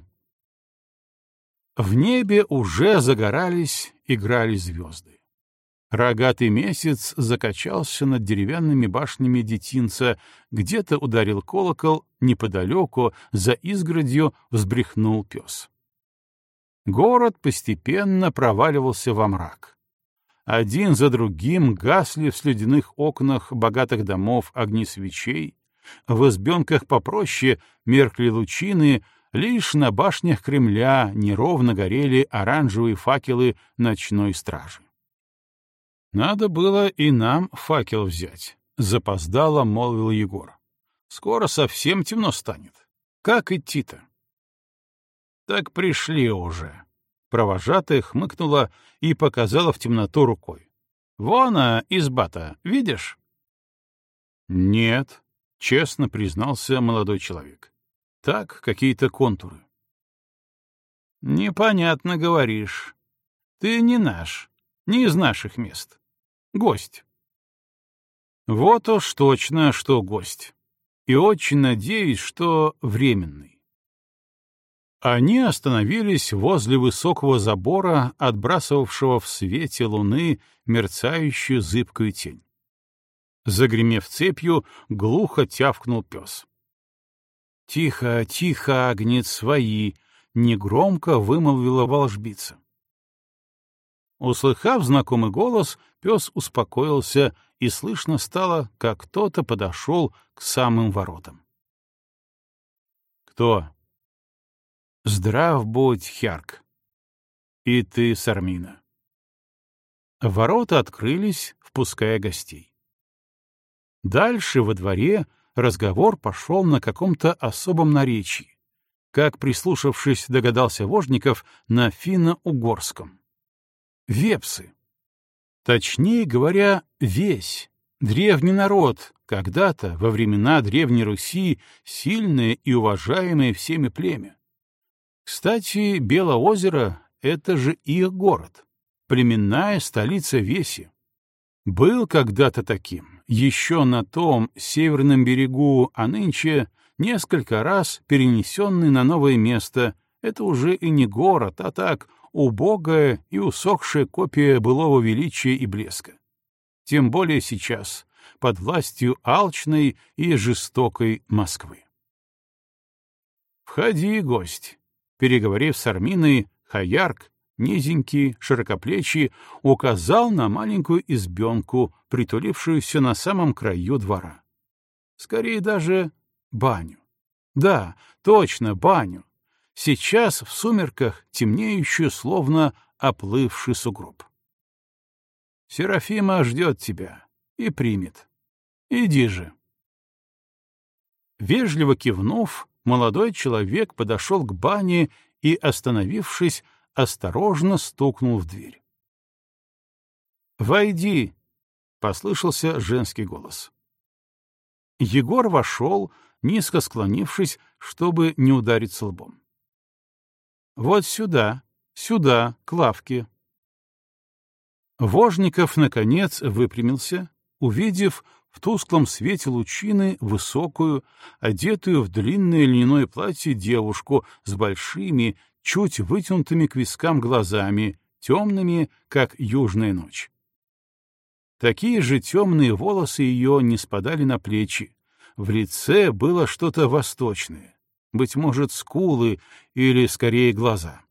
В небе уже загорались, играли звезды. Рогатый месяц закачался над деревянными башнями детинца, где-то ударил колокол, неподалеку, за изгородью взбрехнул пес. Город постепенно проваливался во мрак. Один за другим гасли в слюдяных окнах богатых домов огни свечей, в избенках попроще меркли лучины, Лишь на башнях Кремля неровно горели оранжевые факелы ночной стражи. «Надо было и нам факел взять», — запоздало молвил Егор. «Скоро совсем темно станет. Как идти-то?» «Так пришли уже», — провожатая хмыкнула и показала в темноту рукой. «Вон, а, изба-то, видишь?» «Нет», — честно признался молодой человек. Так, какие-то контуры. Непонятно говоришь. Ты не наш, не из наших мест. Гость. Вот уж точно, что гость. И очень надеюсь, что временный. Они остановились возле высокого забора, отбрасывавшего в свете луны мерцающую зыбкую тень. Загремев цепью, глухо тявкнул пес. «Тихо, тихо, агнец, свои!» — негромко вымолвила волжбица. Услыхав знакомый голос, пес успокоился, и слышно стало, как кто-то подошел к самым воротам. «Кто?» «Здрав будь, Хярк!» «И ты, Сармина!» Ворота открылись, впуская гостей. Дальше во дворе разговор пошел на каком-то особом наречии. Как, прислушавшись, догадался Вожников, на финно-угорском. Вепсы. Точнее говоря, весь. Древний народ, когда-то, во времена Древней Руси, сильное и уважаемое всеми племя. Кстати, Белоозеро — это же их город, племенная столица Веси. Был когда-то таким, еще на том северном берегу, а нынче несколько раз перенесенный на новое место, это уже и не город, а так убогая и усохшая копия былого величия и блеска. Тем более сейчас, под властью алчной и жестокой Москвы. «Входи, гость!» Переговорив с Арминой, Хаярк, низенький, широкоплечий, указал на маленькую избенку, притулившуюся на самом краю двора. Скорее даже баню. Да, точно, баню. Сейчас в сумерках темнеющую, словно оплывший сугроб. Серафима ждет тебя и примет. Иди же. Вежливо кивнув, молодой человек подошел к бане и, остановившись, осторожно стукнул в дверь. «Войди!» — послышался женский голос. Егор вошел, низко склонившись, чтобы не удариться лбом. «Вот сюда, сюда, к лавке». Вожников, наконец, выпрямился, увидев в тусклом свете лучины высокую, одетую в длинное льняное платье девушку с большими, чуть вытянутыми к вискам глазами, темными, как южная ночь. Такие же темные волосы ее не спадали на плечи. В лице было что-то восточное, быть может, скулы или, скорее, глаза.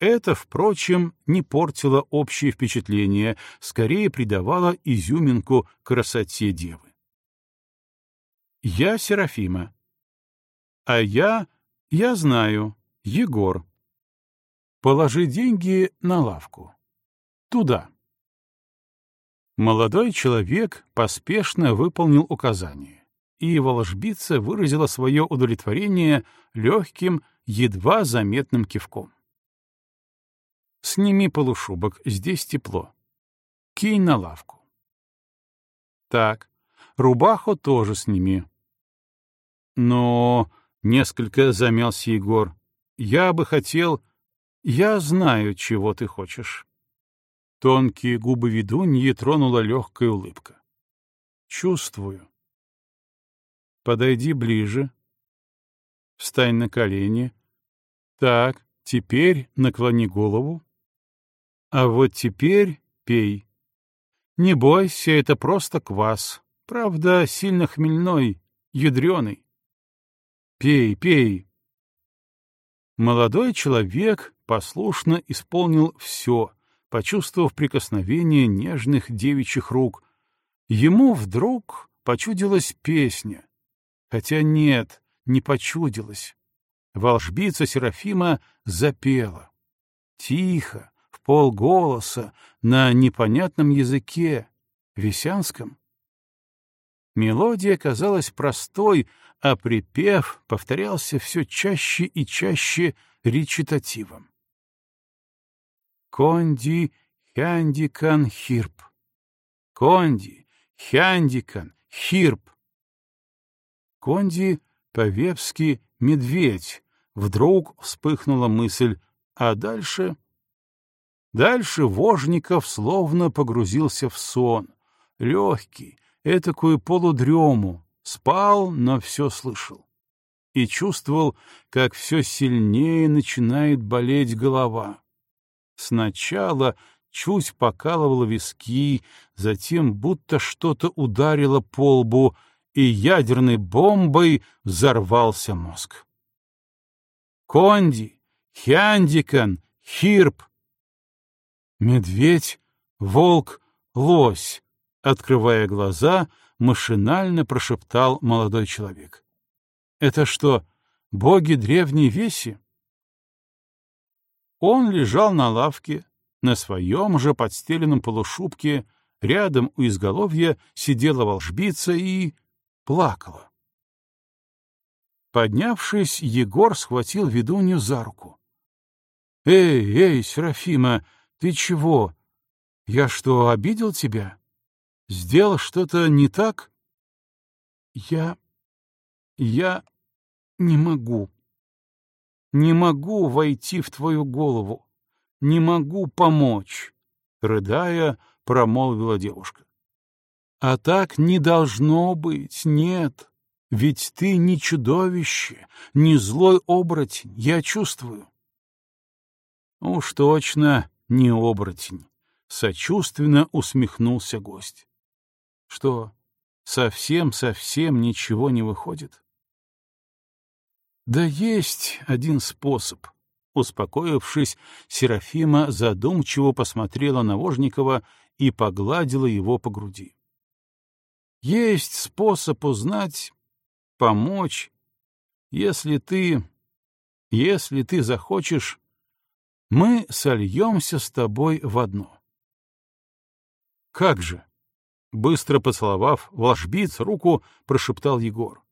Это, впрочем, не портило общее впечатление, скорее придавало изюминку красоте девы. «Я Серафима». «А я... я знаю», Егор. Положи деньги на лавку. Туда. Молодой человек поспешно выполнил указание, и волжбица выразила свое удовлетворение легким, едва заметным кивком. Сними полушубок, здесь тепло. Кинь на лавку. Так, рубаху тоже сними. Но, несколько замялся Егор, я бы хотел... Я знаю, чего ты хочешь. Тонкие губы ведуньи тронула легкая улыбка. Чувствую. Подойди ближе. Встань на колени. Так, теперь наклони голову. А вот теперь пей. Не бойся, это просто квас. Правда, сильно хмельной, ядреный. Пей, пей. Молодой человек послушно исполнил все, почувствовав прикосновение нежных девичьих рук. Ему вдруг почудилась песня. Хотя нет, не почудилась. Волшбица Серафима запела. Тихо, полголоса, на непонятном языке, весянском. Мелодия казалась простой, а припев повторялся все чаще и чаще речитативом. Конди хяндикан хирп. Конди хяндикан хирп. Конди по-вепски медведь. Вдруг вспыхнула мысль, а дальше... Дальше Вожников словно погрузился в сон, легкий, этакую полудрему, спал, но все слышал. И чувствовал, как все сильнее начинает болеть голова. Сначала чуть покалывало виски, затем будто что-то ударило по лбу, и ядерной бомбой взорвался мозг. Конди, Хяндикан, Хирп. Медведь, волк, лось, открывая глаза, машинально прошептал молодой человек. Это что, боги древней веси? Он лежал на лавке, на своем же подстеленном полушубке, рядом у изголовья сидела волшбица и плакала. Поднявшись, Егор схватил ведунью за руку. — Эй, эй, Серафима, ты чего? Я что, обидел тебя? Сделал что-то не так? — Я... я не могу. Не могу войти в твою голову. Не могу помочь, — рыдая, промолвила девушка. — А так не должно быть, нет. Ведь ты не чудовище, не злой оборотень, я чувствую. Уж точно не оборотень, сочувственно усмехнулся гость. Что, совсем-совсем ничего не выходит? Да есть один способ. Успокоившись, Серафима задумчиво посмотрела на Вожникова и погладила его по груди. Есть способ узнать, помочь, если ты... если ты захочешь, мы сольемся с тобой в одно. Как же? Быстро поцеловав волшбиц руку, прошептал Егор.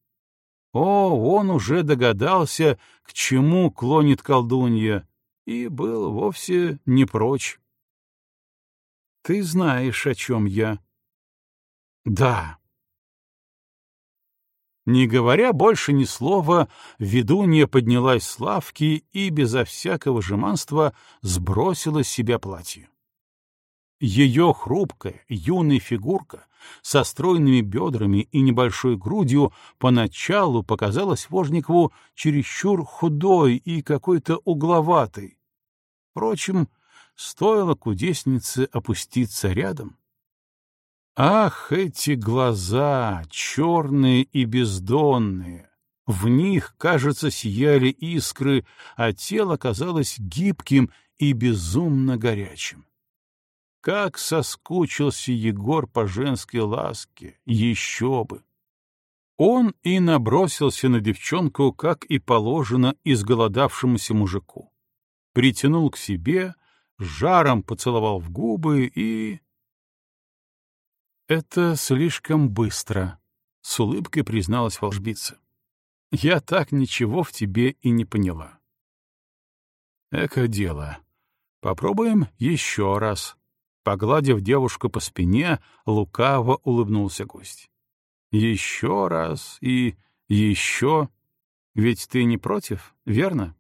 О, он уже догадался, к чему клонит колдунья, и был вовсе не прочь. Ты знаешь, о чем я. Да, не говоря больше ни слова, ведунья поднялась с лавки и безо всякого жеманства сбросила с себя платье. Ее хрупкая, юная фигурка со стройными бедрами и небольшой грудью поначалу показалась Вожникову чересчур худой и какой-то угловатой. Впрочем, стоило кудеснице опуститься рядом, Ах, эти глаза, черные и бездонные! В них, кажется, сияли искры, а тело казалось гибким и безумно горячим. Как соскучился Егор по женской ласке, еще бы! Он и набросился на девчонку, как и положено изголодавшемуся мужику. Притянул к себе, жаром поцеловал в губы и... «Это слишком быстро», — с улыбкой призналась волшбица. «Я так ничего в тебе и не поняла». «Эко дело. Попробуем еще раз. Погладив девушку по спине, лукаво улыбнулся гость. Еще раз и еще. Ведь ты не против, верно?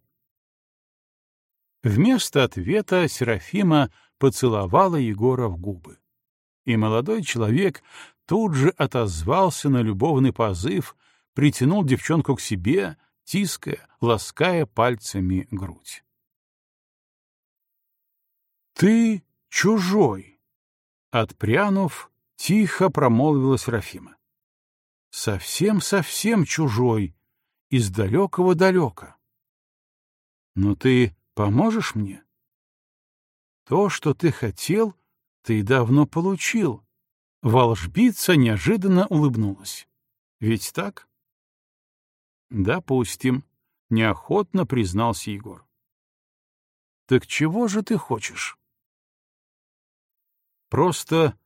Вместо ответа Серафима поцеловала Егора в губы. И молодой человек тут же отозвался на любовный позыв, притянул девчонку к себе, тиская, лаская пальцами грудь. «Ты чужой!» Отпрянув, тихо промолвила Серафима. «Совсем-совсем чужой, из далекого далека. Но ты поможешь мне? То, что ты хотел, ты давно получил». Волжбица неожиданно улыбнулась. «Ведь так?» «Допустим», — неохотно признался Егор. «Так чего же ты хочешь?» Просто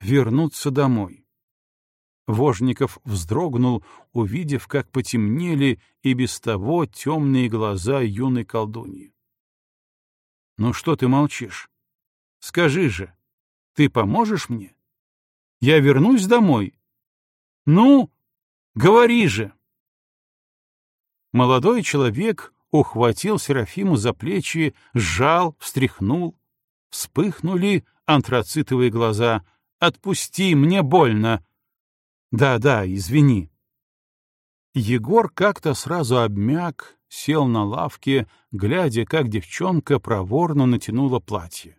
вернуться домой. Вожников вздрогнул, увидев, как потемнели и без того темные глаза юной колдуньи. «Ну что ты молчишь? Скажи же, ты поможешь мне? Я вернусь домой. Ну, говори же!» Молодой человек ухватил Серафиму за плечи, сжал, встряхнул. Вспыхнули антрацитовые глаза. «Отпусти, мне больно!» «Да-да, извини». Егор как-то сразу обмяк, сел на лавке, глядя, как девчонка проворно натянула платье.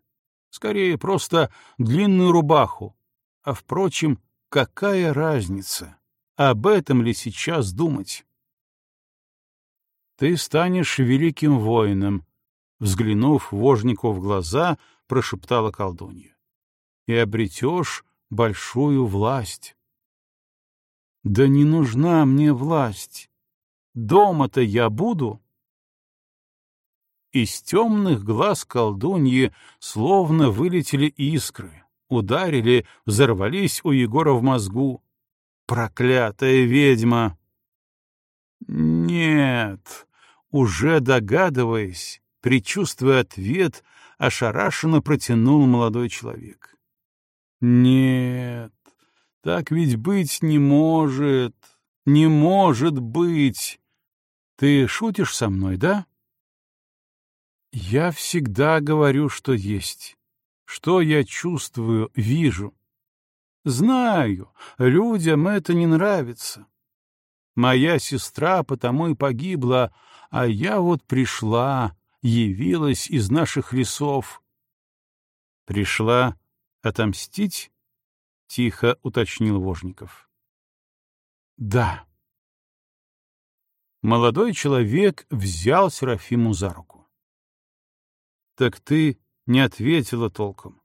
Скорее, просто длинную рубаху. А, впрочем, какая разница? Об этом ли сейчас думать? «Ты станешь великим воином», — взглянув вожнику в глаза, — прошептала колдунья. — И обретешь большую власть. — Да не нужна мне власть. Дома-то я буду. Из темных глаз колдуньи словно вылетели искры, ударили, взорвались у Егора в мозгу. Проклятая ведьма! Нет, уже догадываясь, предчувствуя ответ, ошарашенно протянул молодой человек. «Нет, так ведь быть не может, не может быть. Ты шутишь со мной, да?» «Я всегда говорю, что есть, что я чувствую, вижу. Знаю, людям это не нравится. Моя сестра потому и погибла, а я вот пришла, явилась из наших лесов. Пришла отомстить? — тихо уточнил Вожников. Да. Молодой человек взял Серафиму за руку. Так ты не ответила толком.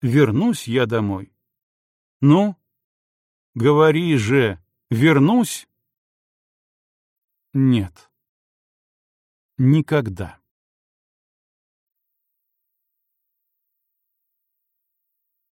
Вернусь я домой. Ну, говори же, вернусь? Нет. Никогда.